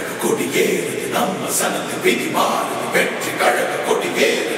கழக கொடியேறு நம்ம சனத்து விதி மாறு வெற்றி கழக கொடியேறு